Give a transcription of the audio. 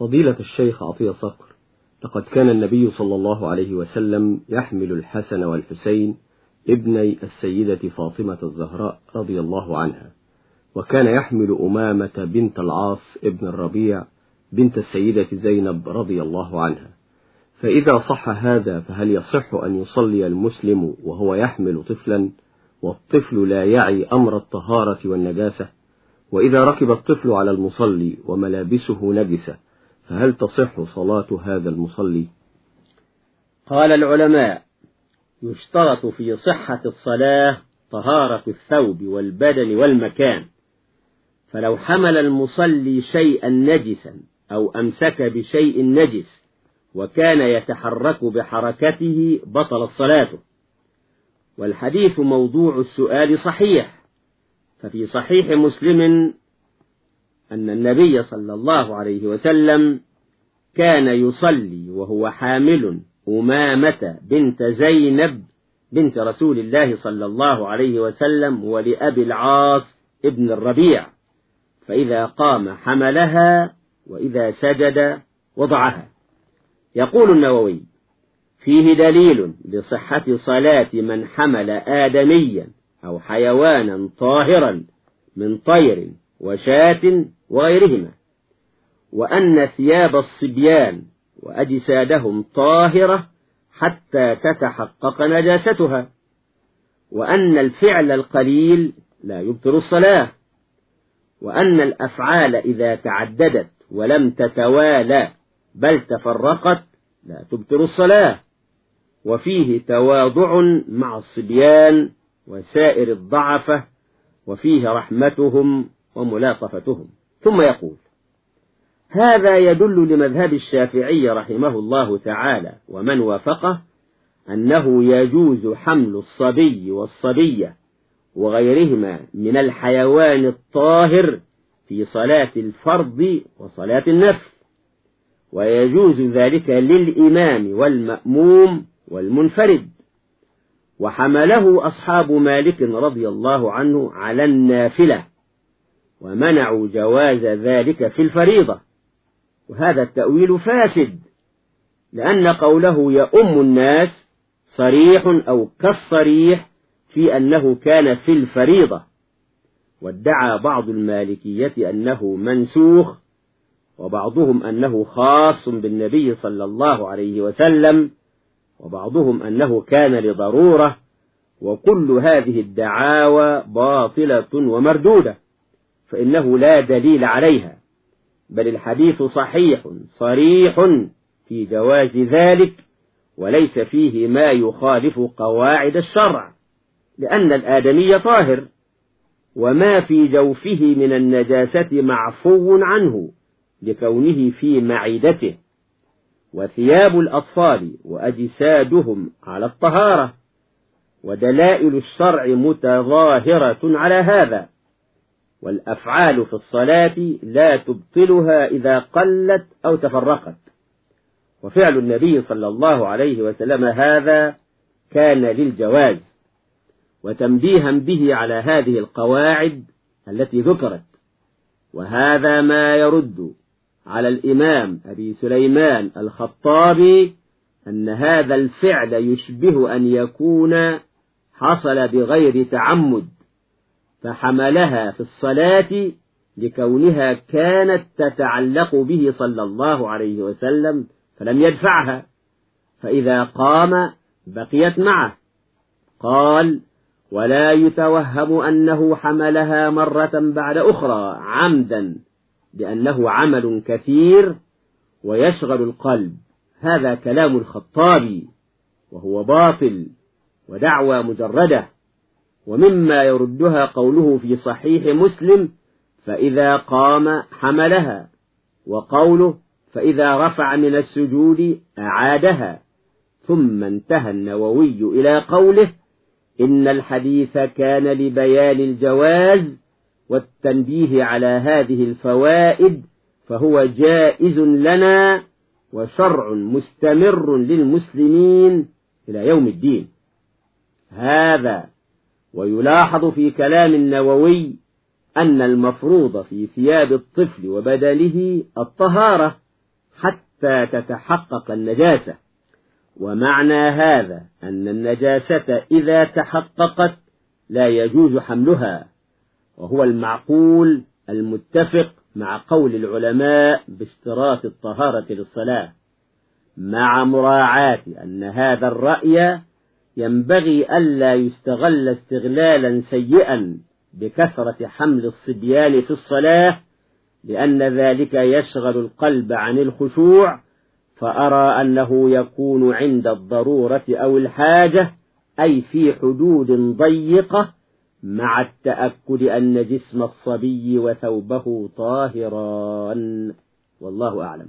فضيلة الشيخ عطية صقر لقد كان النبي صلى الله عليه وسلم يحمل الحسن والحسين ابني السيدة فاطمة الزهراء رضي الله عنها وكان يحمل أمامة بنت العاص ابن الربيع بنت السيدة زينب رضي الله عنها. فإذا صح هذا فهل يصح أن يصلي المسلم وهو يحمل طفلا؟ والطفل لا يعي أمر الطهارة والنجاسة وإذا ركب الطفل على المصلي وملابسه نجسة فهل تصح صلاة هذا المصلي؟ قال العلماء يشترط في صحة الصلاة طهارة الثوب والبدن والمكان. فلو حمل المصلي شيئا نجسا أو أمسك بشيء نجس وكان يتحرك بحركته بطل صلاته. والحديث موضوع السؤال صحيح. ففي صحيح مسلم أن النبي صلى الله عليه وسلم كان يصلي وهو حامل أمامة بنت زينب بنت رسول الله صلى الله عليه وسلم ولأبي العاص ابن الربيع. فإذا قام حملها وإذا سجد وضعها. يقول النووي فيه دليل لصحة صلاة من حمل آدميا أو حيوانا طاهرا من طير وشاة وغيرهما وأن ثياب الصبيان وأجسادهم طاهرة حتى تتحقق نجاستها وأن الفعل القليل لا يبطل الصلاة وأن الأفعال إذا تعددت ولم تتوالى بل تفرقت لا تبطل الصلاة وفيه تواضع مع الصبيان وسائر الضعفة وفيه رحمتهم وملاطفتهم ثم يقول هذا يدل لمذهب الشافعي رحمه الله تعالى ومن وافقه أنه يجوز حمل الصبي والصبية وغيرهما من الحيوان الطاهر في صلاة الفرض وصلاة النفل. ويجوز ذلك للإمام والمأموم والمنفرد. وحمله أصحاب مالك رضي الله عنه على النافلة. ومنعوا جواز ذلك في الفريضة. وهذا التأويل فاسد لأن قوله يؤم الناس صريح أو كالصريح في أنه كان في الفريضة. وادعى بعض المالكية أنه منسوخ وبعضهم أنه خاص بالنبي صلى الله عليه وسلم وبعضهم أنه كان لضرورة وكل هذه الدعاوى باطلة ومردودة. فإنه لا دليل عليها بل الحديث صحيح صريح في جواز ذلك وليس فيه ما يخالف قواعد الشرع لأن الآدمي طاهر وما في جوفه من النجاسة معفو عنه لكونه في معدته وثياب الأطفال وأجسادهم على الطهارة ودلائل الشرع متظاهرة على هذا. والأفعال في الصلاة لا تبطلها إذا قلت أو تفرقت. وفعل النبي صلى الله عليه وسلم هذا كان للجواز وتنبيها به على هذه القواعد التي ذكرت. وهذا ما يرد على الإمام أبي سليمان الخطابي أن هذا الفعل يشبه أن يكون حصل بغير تعمد. فحملها في الصلاة لكونها كانت تتعلق به صلى الله عليه وسلم فلم يدفعها. فإذا قام بقيت معه. قال ولا يتوهم أنه حملها مرة بعد أخرى عمدا لأنه عمل كثير ويشغل القلب. هذا كلام الخطابي وهو باطل ودعوى مجردة. ومما يردها قوله في صحيح مسلم فإذا قام حملها وقوله فإذا رفع من السجود أعادها. ثم انتهى النووي إلى قوله إن الحديث كان لبيان الجواز والتنبيه على هذه الفوائد فهو جائز لنا وشرع مستمر للمسلمين إلى يوم الدين. هذا ويلاحظ في كلام النووي أن المفروض في ثياب الطفل وبدنه الطهارة حتى تتحقق النجاسة. ومعنى هذا أن النجاسة إذا تحققت لا يجوز حملها وهو المعقول المتفق مع قول العلماء باشتراط الطهارة للصلاة مع مراعاة أن هذا الرأي ينبغي ألا يستغل استغلالا سيئا بكثرة حمل الصبيان في الصلاة لأن ذلك يشغل القلب عن الخشوع فأرى أنه يكون عند الضرورة أو الحاجة أي في حدود ضيقة مع التأكد أن جسم الصبي وثوبه طاهران. والله أعلم.